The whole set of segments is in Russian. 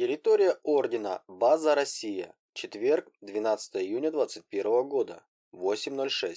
Территория Ордена. База Россия. Четверг, 12 июня 21 года. 8.06.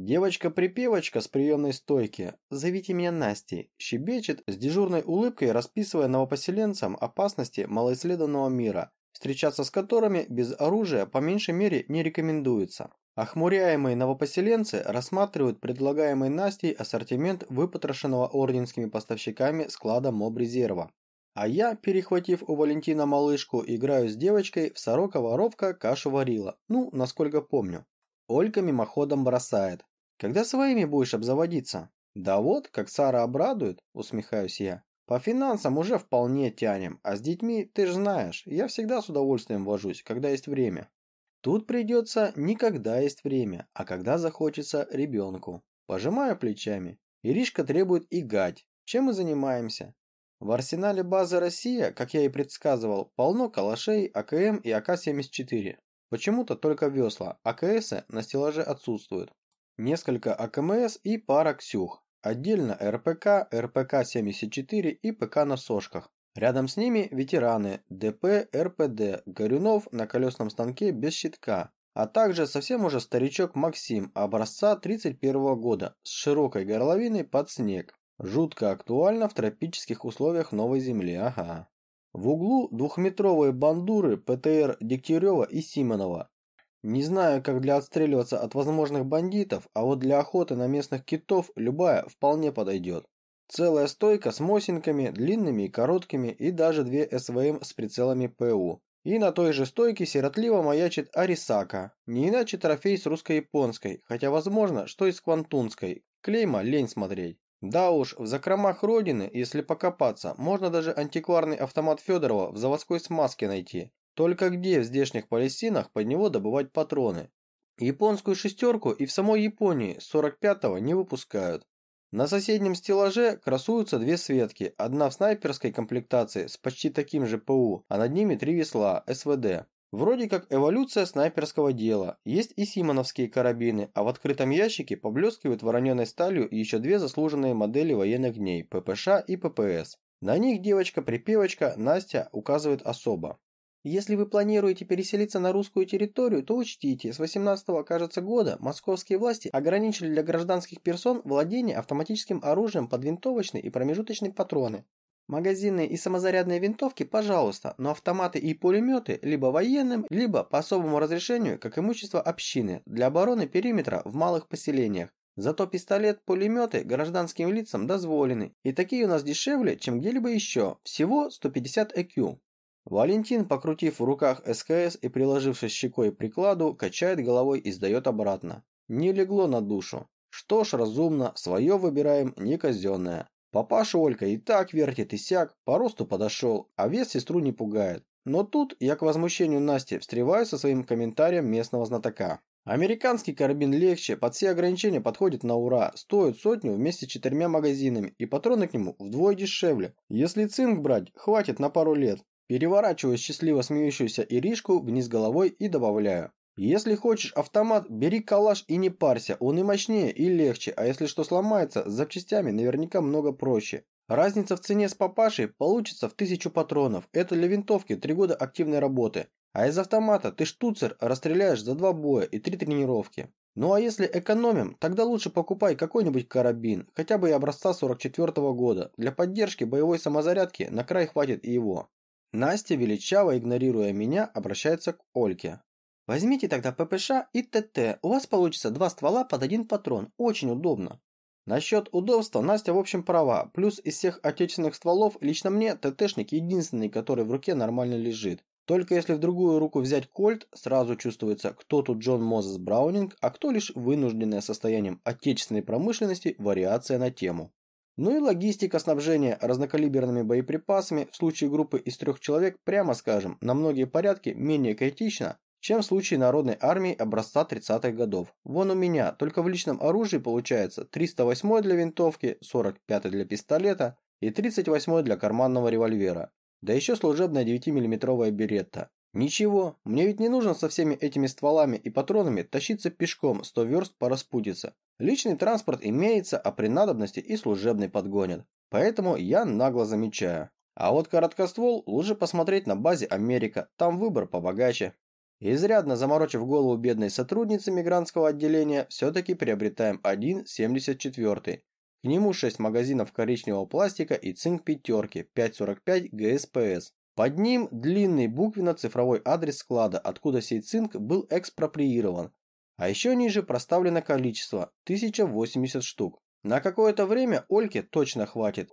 Девочка-припевочка с приемной стойки, зовите меня Настей, щебечет с дежурной улыбкой, расписывая новопоселенцам опасности малоисследованного мира, встречаться с которыми без оружия по меньшей мере не рекомендуется. Охмуряемые новопоселенцы рассматривают предлагаемый Настей ассортимент выпотрошенного орденскими поставщиками склада моб-резерва. А я, перехватив у Валентина малышку, играю с девочкой в сорока-воровка кашу варила, ну, насколько помню. Олька мимоходом бросает. Когда своими будешь обзаводиться? Да вот, как Сара обрадует, усмехаюсь я. По финансам уже вполне тянем, а с детьми, ты же знаешь, я всегда с удовольствием вожусь, когда есть время. Тут придется не когда есть время, а когда захочется ребенку. Пожимаю плечами. Иришка требует игать. Чем мы занимаемся? В арсенале базы «Россия», как я и предсказывал, полно калашей, АКМ и АК-74. Почему-то только весла, АКСы на стеллаже отсутствуют. Несколько АКМС и пара Ксюх. Отдельно РПК, РПК-74 и ПК на сошках. Рядом с ними ветераны ДП, РПД, Горюнов на колесном станке без щитка, а также совсем уже старичок Максим образца 31 года с широкой горловиной под снег. Жутко актуально в тропических условиях Новой Земли, ага. В углу двухметровые бандуры ПТР Дегтярева и Симонова. Не знаю, как для отстреливаться от возможных бандитов, а вот для охоты на местных китов любая вполне подойдет. Целая стойка с мосинками, длинными и короткими, и даже две СВМ с прицелами ПУ. И на той же стойке сиротливо маячит Арисака, не иначе трофей с русско-японской, хотя возможно, что и с квантунской. Клейма лень смотреть. Да уж, в закромах родины, если покопаться, можно даже антикварный автомат Федорова в заводской смазке найти. Только где в здешних Палестинах под него добывать патроны? Японскую шестерку и в самой Японии 45-го не выпускают. На соседнем стеллаже красуются две светки, одна в снайперской комплектации с почти таким же ПУ, а над ними три весла, СВД. Вроде как эволюция снайперского дела. Есть и симоновские карабины, а в открытом ящике поблескивают вороненой сталью еще две заслуженные модели военных дней, ППШ и ППС. На них девочка-припевочка Настя указывает особо. Если вы планируете переселиться на русскую территорию, то учтите, с 18 кажется года московские власти ограничили для гражданских персон владение автоматическим оружием под винтовочные и промежуточные патроны. Магазинные и самозарядные винтовки, пожалуйста, но автоматы и пулеметы либо военным, либо по особому разрешению, как имущество общины, для обороны периметра в малых поселениях. Зато пистолет, пулеметы гражданским лицам дозволены, и такие у нас дешевле, чем где-либо еще, всего 150 ЭКЮ. Валентин, покрутив в руках СКС и приложившись щекой к прикладу, качает головой и сдает обратно. Не легло на душу. Что ж, разумно, свое выбираем, не казенное. Папаша Олька и так вертит и сяк, по росту подошел, а вес сестру не пугает. Но тут я к возмущению Насти встреваю со своим комментарием местного знатока. Американский карабин легче, под все ограничения подходит на ура, стоит сотню вместе с четырьмя магазинами, и патроны к нему вдвое дешевле. Если цинк брать, хватит на пару лет. Переворачиваю счастливо смеющуюся Иришку вниз головой и добавляю. Если хочешь автомат, бери калаш и не парься, он и мощнее, и легче, а если что сломается, с запчастями наверняка много проще. Разница в цене с папашей получится в тысячу патронов, это для винтовки три года активной работы. А из автомата ты штуцер расстреляешь за два боя и три тренировки. Ну а если экономим, тогда лучше покупай какой-нибудь карабин, хотя бы и образца 44 -го года. Для поддержки боевой самозарядки на край хватит и его. Настя, величаво игнорируя меня, обращается к Ольке. Возьмите тогда ППШ и ТТ, у вас получится два ствола под один патрон, очень удобно. Насчет удобства Настя в общем права, плюс из всех отечественных стволов лично мне ТТшник единственный, который в руке нормально лежит. Только если в другую руку взять кольт, сразу чувствуется, кто тут Джон Мозес Браунинг, а кто лишь вынужденная состоянием отечественной промышленности вариация на тему. Ну и логистика снабжения разнокалиберными боеприпасами в случае группы из трех человек, прямо скажем, на многие порядки менее критична, чем в случае народной армии образца 30-х годов. Вон у меня, только в личном оружии получается 308 для винтовки, 45 для пистолета и 38 для карманного револьвера. Да еще служебная 9-миллиметровая беретта. Ничего, мне ведь не нужно со всеми этими стволами и патронами тащиться пешком 100 верст по распутице. Личный транспорт имеется, а при надобности и служебный подгонят. Поэтому я нагло замечаю. А вот короткоствол лучше посмотреть на базе Америка, там выбор побогаче. Изрядно заморочив голову бедной сотрудницы мигрантского отделения, все-таки приобретаем 1,74. К нему 6 магазинов коричневого пластика и цинк пятерки 545 ГСПС. Под ним длинный буквенно-цифровой адрес склада, откуда сей цинк был экспроприирован. А еще ниже проставлено количество – 1080 штук. На какое-то время Ольке точно хватит.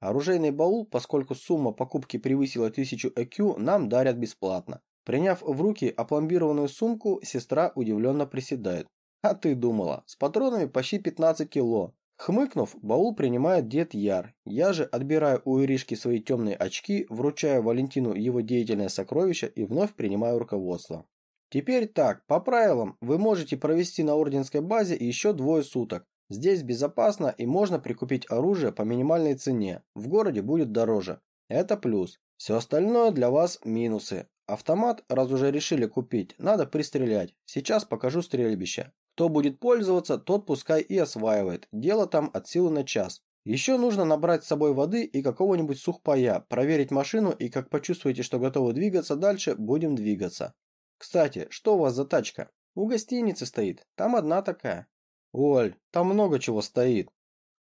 Оружейный баул, поскольку сумма покупки превысила 1000 ЭКЮ, нам дарят бесплатно. Приняв в руки опломбированную сумку, сестра удивленно приседает. А ты думала, с патронами почти 15 кило. Хмыкнув, баул принимает дед Яр. Я же отбираю у Иришки свои темные очки, вручаю Валентину его деятельное сокровище и вновь принимаю руководство. Теперь так, по правилам, вы можете провести на орденской базе еще двое суток. Здесь безопасно и можно прикупить оружие по минимальной цене. В городе будет дороже. Это плюс. Все остальное для вас минусы. Автомат, раз уже решили купить, надо пристрелять. Сейчас покажу стрельбище. Кто будет пользоваться, тот пускай и осваивает. Дело там от силы на час. Еще нужно набрать с собой воды и какого-нибудь сухпая, проверить машину и как почувствуете, что готовы двигаться дальше, будем двигаться. Кстати, что у вас за тачка? У гостиницы стоит. Там одна такая. Оль, там много чего стоит.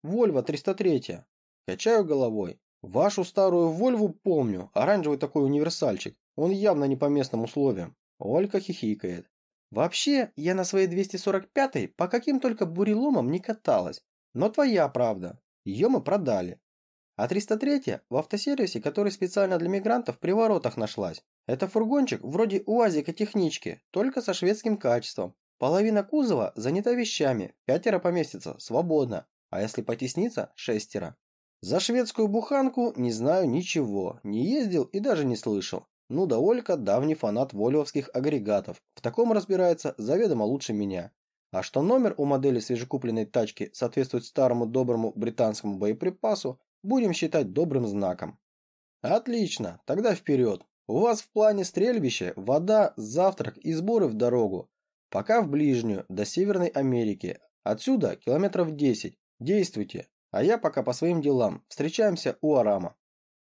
Вольво 303. Качаю головой. Вашу старую Вольву помню. Оранжевый такой универсальчик. Он явно не по местным условиям. Олька хихикает. Вообще, я на своей 245-й по каким только буреломам не каталась. Но твоя правда. Ее мы продали. А 303 в автосервисе, который специально для мигрантов при воротах нашлась. Это фургончик вроде УАЗика технички, только со шведским качеством. Половина кузова занята вещами, пятеро поместится, свободно. А если потесниться, шестеро. За шведскую буханку не знаю ничего, не ездил и даже не слышал. Ну да Олька давний фанат вольвовских агрегатов, в таком разбирается заведомо лучше меня. А что номер у модели свежекупленной тачки соответствует старому доброму британскому боеприпасу, будем считать добрым знаком. Отлично, тогда вперед. У вас в плане стрельбище, вода, завтрак и сборы в дорогу. Пока в ближнюю, до Северной Америки. Отсюда километров 10. Действуйте. А я пока по своим делам. Встречаемся у Арама.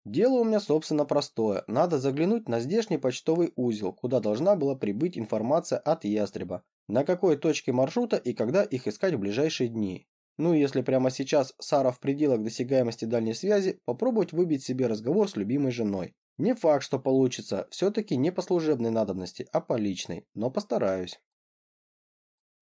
Дело у меня, собственно, простое. Надо заглянуть на здешний почтовый узел, куда должна была прибыть информация от Ястреба. На какой точке маршрута и когда их искать в ближайшие дни. Ну и если прямо сейчас Сара в пределах досягаемости дальней связи, попробовать выбить себе разговор с любимой женой. Не факт, что получится, все-таки не по служебной надобности, а по личной, но постараюсь.